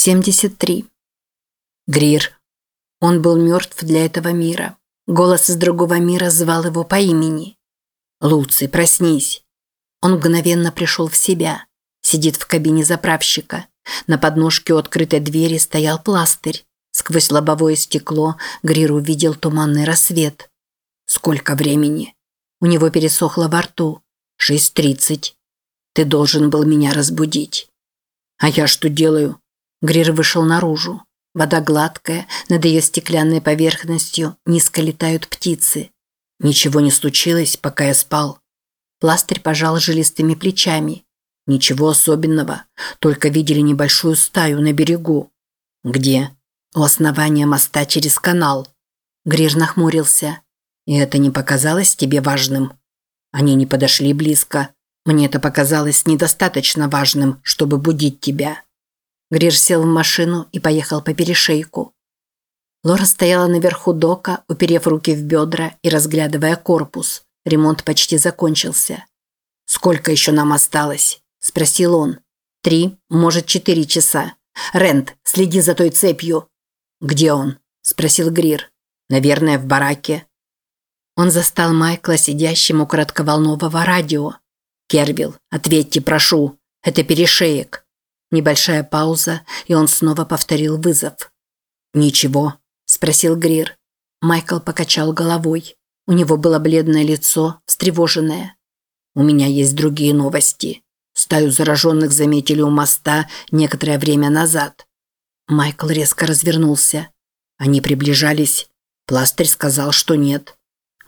73. Грир. Он был мертв для этого мира. Голос из другого мира звал его по имени. «Луций, проснись!» Он мгновенно пришел в себя. Сидит в кабине заправщика. На подножке открытой двери стоял пластырь. Сквозь лобовое стекло Грир увидел туманный рассвет. «Сколько времени?» У него пересохло во рту. «Шесть тридцать. Ты должен был меня разбудить». «А я что делаю?» Грир вышел наружу. Вода гладкая, над ее стеклянной поверхностью низко летают птицы. Ничего не случилось, пока я спал. Пластырь пожал жилистыми плечами. Ничего особенного, только видели небольшую стаю на берегу. Где? У основания моста через канал. Грир нахмурился. И это не показалось тебе важным? Они не подошли близко. Мне это показалось недостаточно важным, чтобы будить тебя. Грир сел в машину и поехал по перешейку. Лора стояла наверху дока, уперев руки в бедра и разглядывая корпус. Ремонт почти закончился. «Сколько еще нам осталось?» – спросил он. «Три, может, четыре часа. Рент, следи за той цепью». «Где он?» – спросил Грир. «Наверное, в бараке». Он застал Майкла сидящим у коротковолнового радио. «Кервилл, ответьте, прошу. Это перешеек. Небольшая пауза, и он снова повторил вызов. «Ничего?» – спросил Грир. Майкл покачал головой. У него было бледное лицо, встревоженное. «У меня есть другие новости. Стаю зараженных заметили у моста некоторое время назад». Майкл резко развернулся. Они приближались. Пластырь сказал, что нет.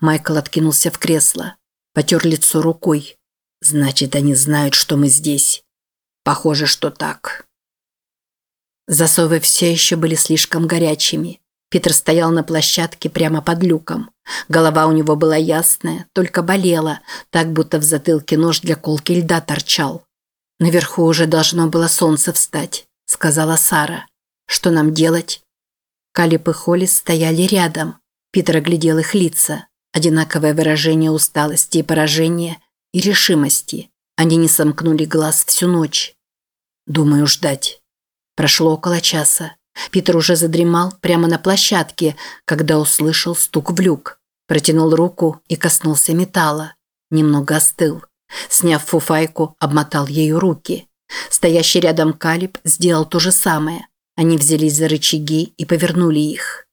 Майкл откинулся в кресло. Потер лицо рукой. «Значит, они знают, что мы здесь». Похоже, что так. Засовы все еще были слишком горячими. Питер стоял на площадке прямо под люком. Голова у него была ясная, только болела, так будто в затылке нож для колки льда торчал. «Наверху уже должно было солнце встать», – сказала Сара. «Что нам делать?» Калип и Холлис стояли рядом. Питер оглядел их лица. Одинаковое выражение усталости и поражения и решимости. Они не сомкнули глаз всю ночь. Думаю, ждать. Прошло около часа. Питер уже задремал прямо на площадке, когда услышал стук в люк. Протянул руку и коснулся металла. Немного остыл. Сняв фуфайку, обмотал ею руки. Стоящий рядом Калиб сделал то же самое. Они взялись за рычаги и повернули их.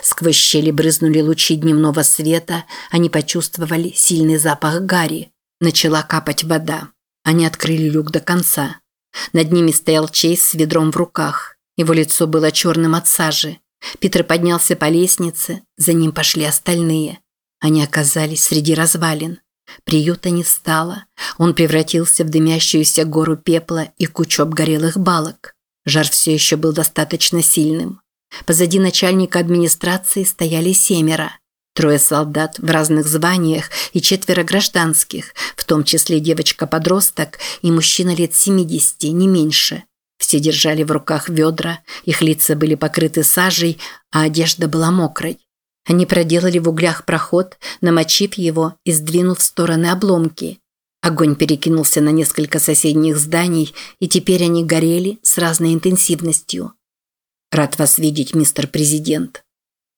Сквозь щели брызнули лучи дневного света, они почувствовали сильный запах гари. Начала капать вода. Они открыли люк до конца. Над ними стоял Чейз с ведром в руках. Его лицо было черным от сажи. Питер поднялся по лестнице, за ним пошли остальные. Они оказались среди развалин. Приюта не стало. Он превратился в дымящуюся гору пепла и кучу обгорелых балок. Жар все еще был достаточно сильным. Позади начальника администрации стояли семеро – Трое солдат в разных званиях и четверо гражданских, в том числе девочка-подросток и мужчина лет 70, не меньше. Все держали в руках ведра, их лица были покрыты сажей, а одежда была мокрой. Они проделали в углях проход, намочив его и сдвинув в стороны обломки. Огонь перекинулся на несколько соседних зданий, и теперь они горели с разной интенсивностью. «Рад вас видеть, мистер президент»,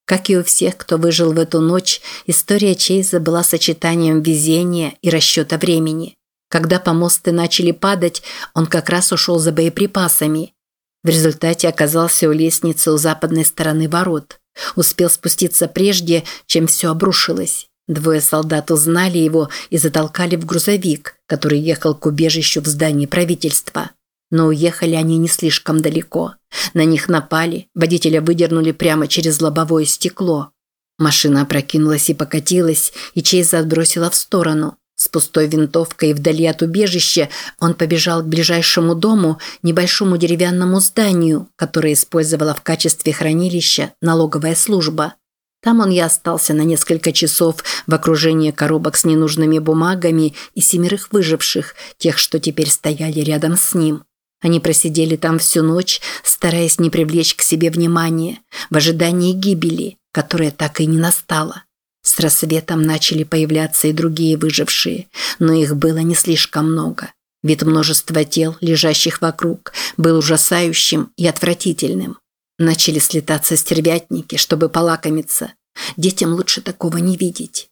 как и у всех, кто выжил в эту ночь, история Чейза была сочетанием везения и расчета времени. Когда помосты начали падать, он как раз ушел за боеприпасами. В результате оказался у лестницы у западной стороны ворот. Успел спуститься прежде, чем все обрушилось. Двое солдат узнали его и затолкали в грузовик, который ехал к убежищу в здании правительства. Но уехали они не слишком далеко. На них напали, водителя выдернули прямо через лобовое стекло. Машина опрокинулась и покатилась, и Чейза отбросила в сторону. С пустой винтовкой вдали от убежища он побежал к ближайшему дому, небольшому деревянному зданию, которое использовала в качестве хранилища налоговая служба. Там он и остался на несколько часов в окружении коробок с ненужными бумагами и семерых выживших, тех, что теперь стояли рядом с ним. Они просидели там всю ночь, стараясь не привлечь к себе внимания, в ожидании гибели, которая так и не настала. С рассветом начали появляться и другие выжившие, но их было не слишком много. Вид множества тел, лежащих вокруг, был ужасающим и отвратительным. Начали слетаться стервятники, чтобы полакомиться. Детям лучше такого не видеть.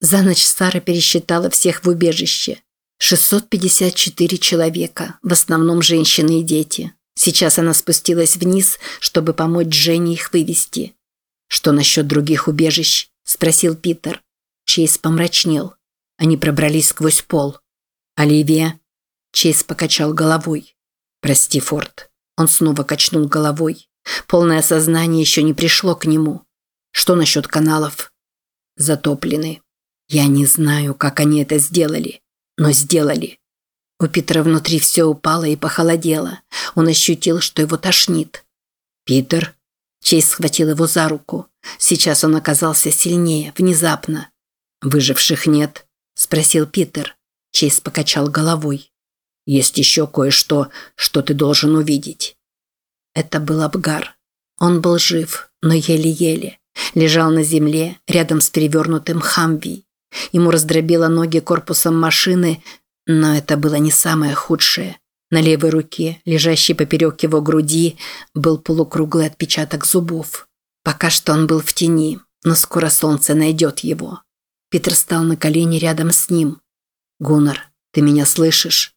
За ночь Сара пересчитала всех в убежище. 654 человека, в основном женщины и дети. Сейчас она спустилась вниз, чтобы помочь Жене их вывести. «Что насчет других убежищ?» – спросил Питер. Чейз помрачнел. Они пробрались сквозь пол. «Оливия?» Чейз покачал головой. «Прости, Форд». Он снова качнул головой. Полное сознание еще не пришло к нему. «Что насчет каналов?» «Затоплены. Я не знаю, как они это сделали, но сделали. У Питера внутри все упало и похолодело. Он ощутил, что его тошнит. «Питер?» Чейз схватил его за руку. Сейчас он оказался сильнее, внезапно. «Выживших нет?» – спросил Питер. Чейз покачал головой. «Есть еще кое-что, что ты должен увидеть». Это был Абгар. Он был жив, но еле-еле. Лежал на земле, рядом с перевернутым Хамви. Ему раздробило ноги корпусом машины, но это было не самое худшее. На левой руке, лежащей поперек его груди, был полукруглый отпечаток зубов. Пока что он был в тени, но скоро солнце найдет его. Питер стал на колени рядом с ним. «Гуннар, ты меня слышишь?»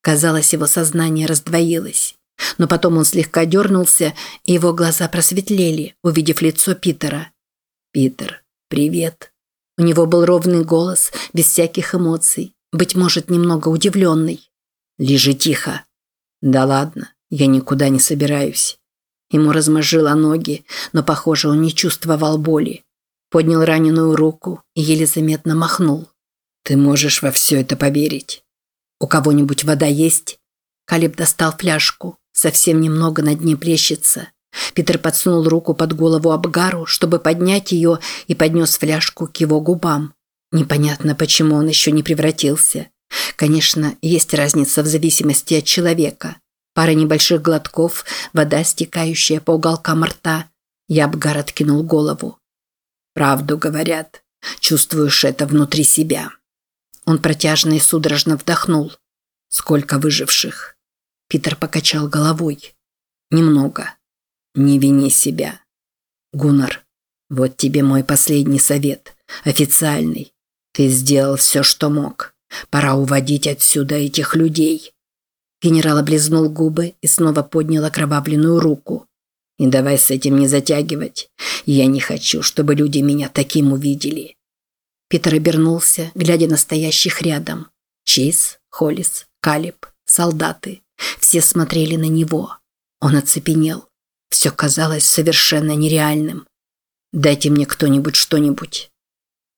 Казалось, его сознание раздвоилось. Но потом он слегка дернулся, и его глаза просветлели, увидев лицо Питера. «Питер, привет». У него был ровный голос, без всяких эмоций быть может, немного удивленный. «Лежи тихо». «Да ладно, я никуда не собираюсь». Ему размозжило ноги, но, похоже, он не чувствовал боли. Поднял раненую руку и еле заметно махнул. «Ты можешь во все это поверить. У кого-нибудь вода есть?» Калиб достал фляжку. Совсем немного на дне плещется. Питер подсунул руку под голову Абгару, чтобы поднять ее, и поднес фляжку к его губам. Непонятно, почему он еще не превратился. Конечно, есть разница в зависимости от человека. Пара небольших глотков, вода, стекающая по уголкам рта. Ябгар откинул голову. «Правду говорят. Чувствуешь это внутри себя». Он протяжно и судорожно вдохнул. «Сколько выживших?» Питер покачал головой. «Немного. Не вини себя. Гуннар, вот тебе мой последний совет. Официальный. Ты сделал все, что мог. Пора уводить отсюда этих людей. Генерал облизнул губы и снова поднял окровавленную руку. И давай с этим не затягивать. Я не хочу, чтобы люди меня таким увидели. Питер обернулся, глядя на стоящих рядом. Чейз, Холлис, Калиб, солдаты. Все смотрели на него. Он оцепенел. Все казалось совершенно нереальным. «Дайте мне кто-нибудь что-нибудь».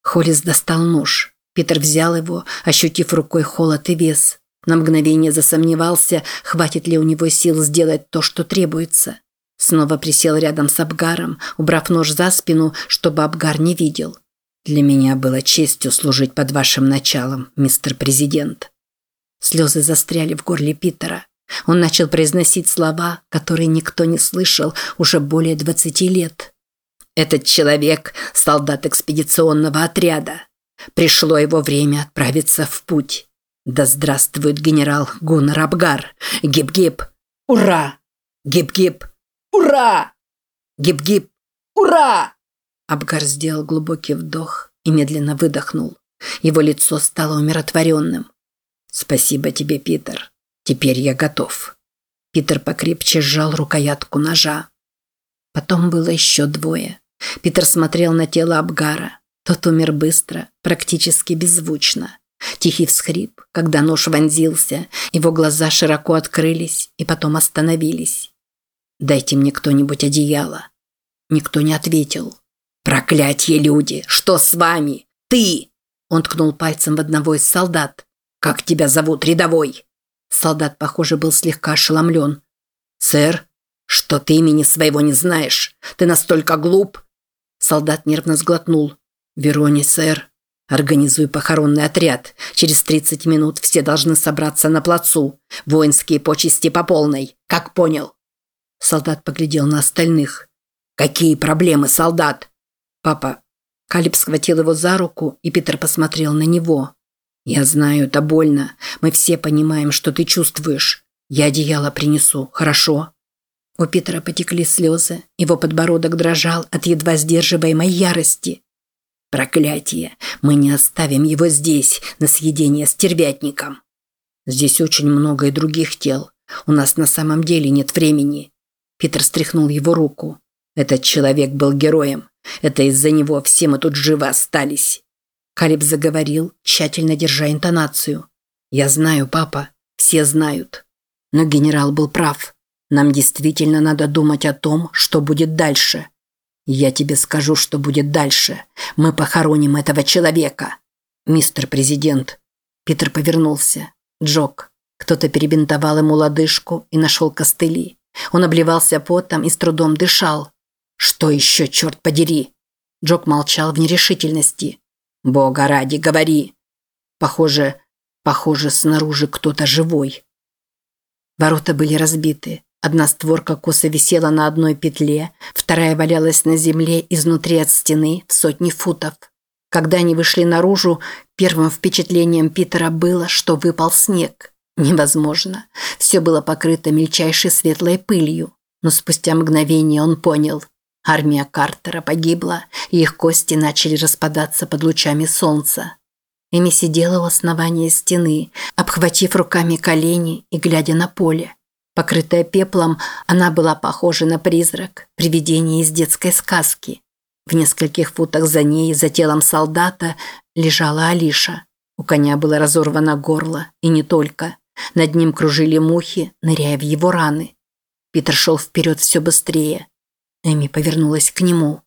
Холлис достал нож. Питер взял его, ощутив рукой холод и вес. На мгновение засомневался, хватит ли у него сил сделать то, что требуется. Снова присел рядом с Абгаром, убрав нож за спину, чтобы Абгар не видел. «Для меня было честью служить под вашим началом, мистер президент». Слезы застряли в горле Питера. Он начал произносить слова, которые никто не слышал уже более двадцати лет. Этот человек – солдат экспедиционного отряда. Пришло его время отправиться в путь. Да здравствует генерал Гуннар Абгар. Гиб-гиб. Ура! Гиб-гиб. Ура! Гиб-гиб. Ура! Абгар сделал глубокий вдох и медленно выдохнул. Его лицо стало умиротворенным. «Спасибо тебе, Питер. Теперь я готов». Питер покрепче сжал рукоятку ножа. Потом было еще двое. Питер смотрел на тело Абгара. Тот умер быстро, практически беззвучно. Тихий всхрип, когда нож вонзился, его глаза широко открылись и потом остановились. «Дайте мне кто-нибудь одеяло». Никто не ответил. «Проклятье люди! Что с вами? Ты!» Он ткнул пальцем в одного из солдат. «Как тебя зовут, рядовой?» Солдат, похоже, был слегка ошеломлен. «Сэр, что ты имени своего не знаешь? Ты настолько глуп, Солдат нервно сглотнул. «Верони, сэр. Организуй похоронный отряд. Через 30 минут все должны собраться на плацу. Воинские почести по полной. Как понял?» Солдат поглядел на остальных. «Какие проблемы, солдат?» «Папа». Калиб схватил его за руку, и Питер посмотрел на него. «Я знаю, это больно. Мы все понимаем, что ты чувствуешь. Я одеяло принесу, хорошо?» У Питера потекли слезы, его подбородок дрожал от едва сдерживаемой ярости. «Проклятие! Мы не оставим его здесь, на съедение стервятником!» «Здесь очень много и других тел. У нас на самом деле нет времени». Питер стряхнул его руку. «Этот человек был героем. Это из-за него все мы тут живы остались». Калиб заговорил, тщательно держа интонацию. «Я знаю, папа. Все знают». Но генерал был прав. Нам действительно надо думать о том, что будет дальше. Я тебе скажу, что будет дальше. Мы похороним этого человека. Мистер президент. Питер повернулся. Джок. Кто-то перебинтовал ему лодыжку и нашел костыли. Он обливался потом и с трудом дышал. Что еще, черт подери? Джок молчал в нерешительности. Бога ради, говори. Похоже, похоже, снаружи кто-то живой. Ворота были разбиты. Одна створка косо висела на одной петле, вторая валялась на земле изнутри от стены в сотни футов. Когда они вышли наружу, первым впечатлением Питера было, что выпал снег. Невозможно. Все было покрыто мельчайшей светлой пылью. Но спустя мгновение он понял. Армия Картера погибла, и их кости начали распадаться под лучами солнца. Эми сидела у основания стены, обхватив руками колени и глядя на поле. Покрытая пеплом, она была похожа на призрак, привидение из детской сказки. В нескольких футах за ней, за телом солдата, лежала Алиша. У коня было разорвано горло, и не только. Над ним кружили мухи, ныряя в его раны. Питер шел вперед все быстрее. Эми повернулась к нему.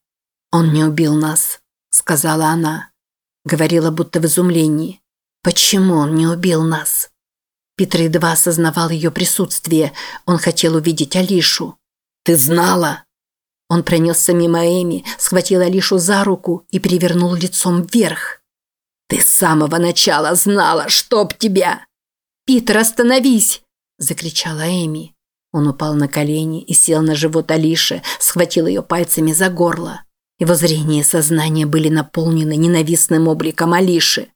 «Он не убил нас», – сказала она. Говорила будто в изумлении. «Почему он не убил нас?» Питер едва осознавал ее присутствие. Он хотел увидеть Алишу. «Ты знала?» Он пронесся мимо Эми, схватил Алишу за руку и перевернул лицом вверх. «Ты с самого начала знала, чтоб тебя!» «Питер, остановись!» – закричала Эми. Он упал на колени и сел на живот Алиши, схватил ее пальцами за горло. Его зрение и сознание были наполнены ненавистным обликом Алиши.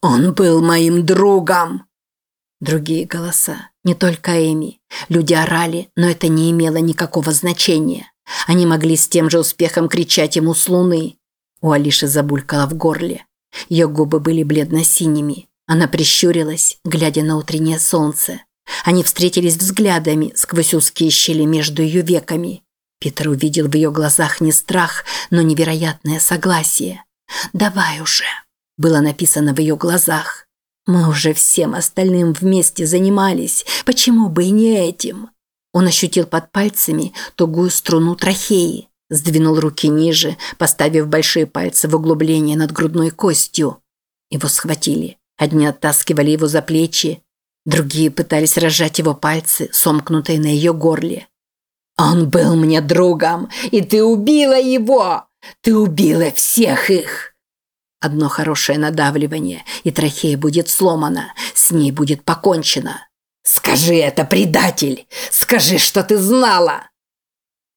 «Он был моим другом!» Другие голоса, не только Эми. Люди орали, но это не имело никакого значения. Они могли с тем же успехом кричать ему с луны. У Алиши забулькало в горле. Ее губы были бледно-синими. Она прищурилась, глядя на утреннее солнце. Они встретились взглядами сквозь узкие щели между ее веками. Питер увидел в ее глазах не страх, но невероятное согласие. «Давай уже», – было написано в ее глазах. Мы уже всем остальным вместе занимались, почему бы и не этим? Он ощутил под пальцами тугую струну трахеи, сдвинул руки ниже, поставив большие пальцы в углубление над грудной костью. Его схватили. Одни оттаскивали его за плечи, другие пытались разжать его пальцы, сомкнутые на ее горле. «Он был мне другом, и ты убила его! Ты убила всех их!» Одно хорошее надавливание, и трахея будет сломана, с ней будет покончено. Скажи это, предатель! Скажи, что ты знала!»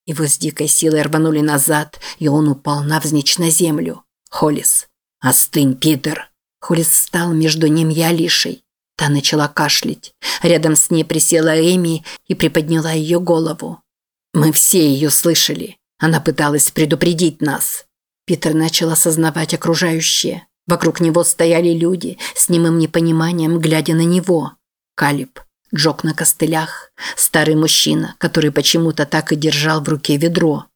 Его с дикой силой рванули назад, и он упал навзничь на землю. Холлис. «Остынь, Питер!» Холлис встал между ним и Алишей. Та начала кашлять. Рядом с ней присела Эми и приподняла ее голову. Мы все ее слышали. Она пыталась предупредить нас. Питер начал осознавать окружающее. Вокруг него стояли люди, с немым непониманием глядя на него. Калиб, Джок на костылях, старый мужчина, который почему-то так и держал в руке ведро.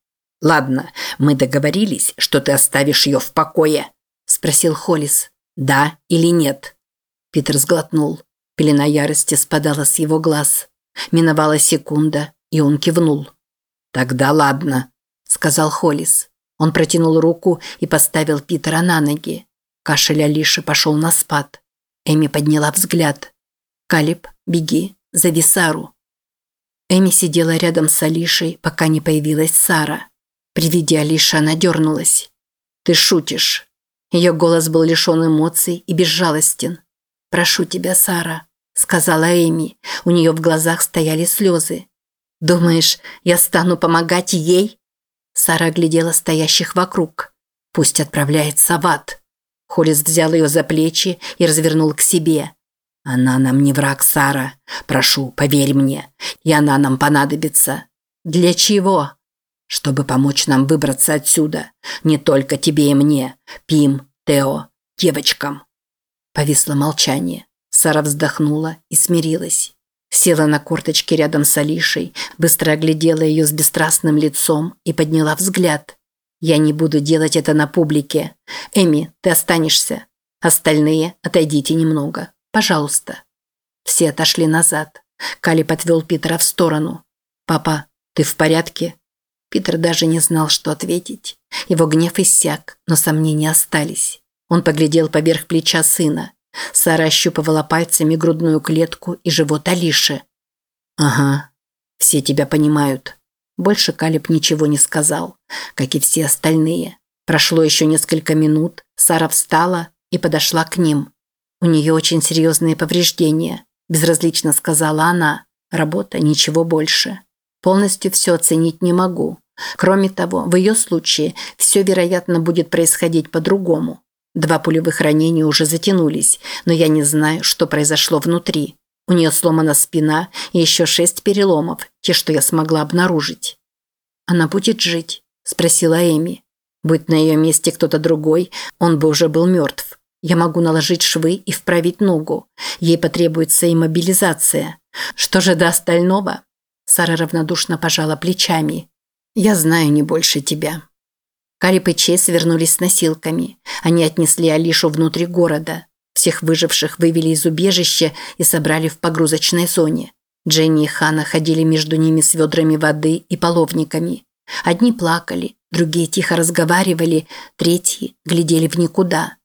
«Ладно, мы договорились, что ты оставишь ее в покое», – спросил Холлис. «Да или нет?» Питер сглотнул. Пелена ярости спадала с его глаз. Миновала секунда, и он кивнул. «Тогда ладно», – сказал Холлис. Он протянул руку и поставил Питера на ноги. Кашель Алиши пошел на спад. Эми подняла взгляд. «Калиб, беги, зови Сару». Эми сидела рядом с Алишей, пока не появилась Сара. При виде Алиши она дернулась. «Ты шутишь». Ее голос был лишен эмоций и безжалостен. «Прошу тебя, Сара», – сказала Эми. У нее в глазах стояли слезы. «Думаешь, я стану помогать ей?» Сара глядела стоящих вокруг. Пусть отправляется в ад. Холлис взял ее за плечи и развернул к себе. «Она нам не враг, Сара. Прошу, поверь мне. И она нам понадобится». «Для чего?» «Чтобы помочь нам выбраться отсюда. Не только тебе и мне. Пим, Тео, девочкам». Повисло молчание. Сара вздохнула и смирилась. Села на корточки рядом с Алишей, быстро оглядела ее с бесстрастным лицом и подняла взгляд. «Я не буду делать это на публике. Эми, ты останешься. Остальные отойдите немного. Пожалуйста». Все отошли назад. Кали подвел Питера в сторону. «Папа, ты в порядке?» Питер даже не знал, что ответить. Его гнев иссяк, но сомнения остались. Он поглядел поверх плеча сына. Сара ощупывала пальцами грудную клетку и живот Алиши. «Ага, все тебя понимают». Больше Калиб ничего не сказал, как и все остальные. Прошло еще несколько минут, Сара встала и подошла к ним. «У нее очень серьезные повреждения», – безразлично сказала она. «Работа, ничего больше. Полностью все оценить не могу. Кроме того, в ее случае все, вероятно, будет происходить по-другому. Два пулевых ранения уже затянулись, но я не знаю, что произошло внутри. У нее сломана спина и еще шесть переломов, те, что я смогла обнаружить. «Она будет жить?» – спросила Эми. «Будь на ее месте кто-то другой, он бы уже был мертв. Я могу наложить швы и вправить ногу. Ей потребуется иммобилизация. Что же до остального?» Сара равнодушно пожала плечами. «Я знаю не больше тебя. Карип и Чейз вернулись с носилками. Они отнесли Алишу внутрь города. Всех выживших вывели из убежища и собрали в погрузочной зоне. Дженни и Хана ходили между ними с ведрами воды и половниками. Одни плакали, другие тихо разговаривали, третьи глядели в никуда.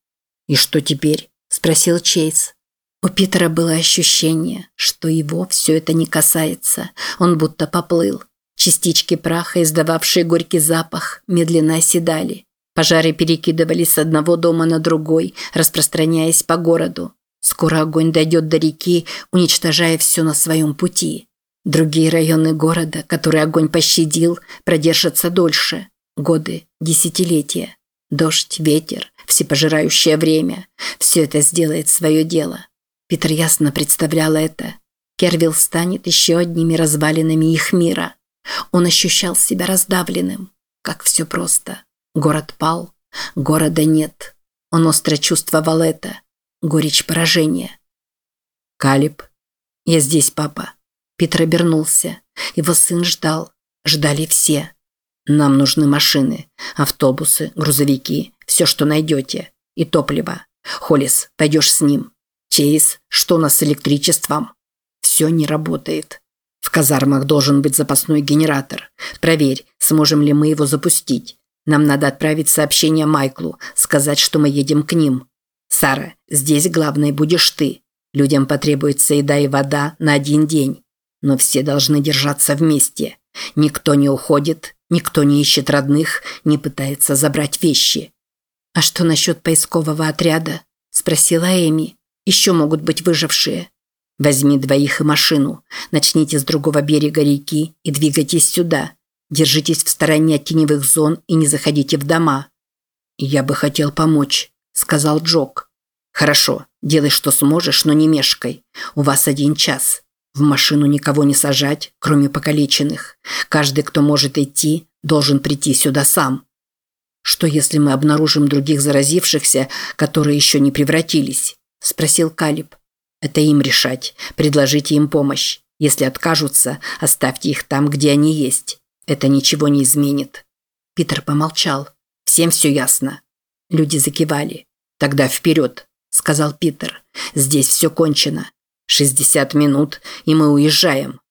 «И что теперь?» – спросил Чейз. У Питера было ощущение, что его все это не касается. Он будто поплыл. Частички праха, издававшие горький запах, медленно оседали. Пожары перекидывались с одного дома на другой, распространяясь по городу. Скоро огонь дойдет до реки, уничтожая все на своем пути. Другие районы города, которые огонь пощадил, продержатся дольше. Годы, десятилетия. Дождь, ветер, всепожирающее время. Все это сделает свое дело. Питер ясно представлял это. Кервилл станет еще одними развалинами их мира. Он ощущал себя раздавленным. Как все просто. Город пал, города нет. Он остро чувствовал это. Горечь поражения. «Калиб, я здесь, папа». Питер обернулся. Его сын ждал. Ждали все. «Нам нужны машины, автобусы, грузовики, все, что найдете. И топливо. Холлис, пойдешь с ним. Чейз, что у нас с электричеством?» «Все не работает. В казармах должен быть запасной генератор. Проверь, сможем ли мы его запустить. Нам надо отправить сообщение Майклу, сказать, что мы едем к ним. Сара, здесь главной будешь ты. Людям потребуется еда и вода на один день. Но все должны держаться вместе. Никто не уходит, никто не ищет родных, не пытается забрать вещи. «А что насчет поискового отряда?» – спросила Эми. «Еще могут быть выжившие». Возьми двоих и машину. Начните с другого берега реки и двигайтесь сюда. Держитесь в стороне от теневых зон и не заходите в дома. Я бы хотел помочь, сказал Джок. Хорошо, делай что сможешь, но не мешкай. У вас один час. В машину никого не сажать, кроме покалеченных. Каждый, кто может идти, должен прийти сюда сам. Что если мы обнаружим других заразившихся, которые еще не превратились? спросил Калиб. Это им решать. Предложите им помощь. Если откажутся, оставьте их там, где они есть. Это ничего не изменит. Питер помолчал. Всем все ясно. Люди закивали. Тогда вперед, сказал Питер. Здесь все кончено. 60 минут, и мы уезжаем.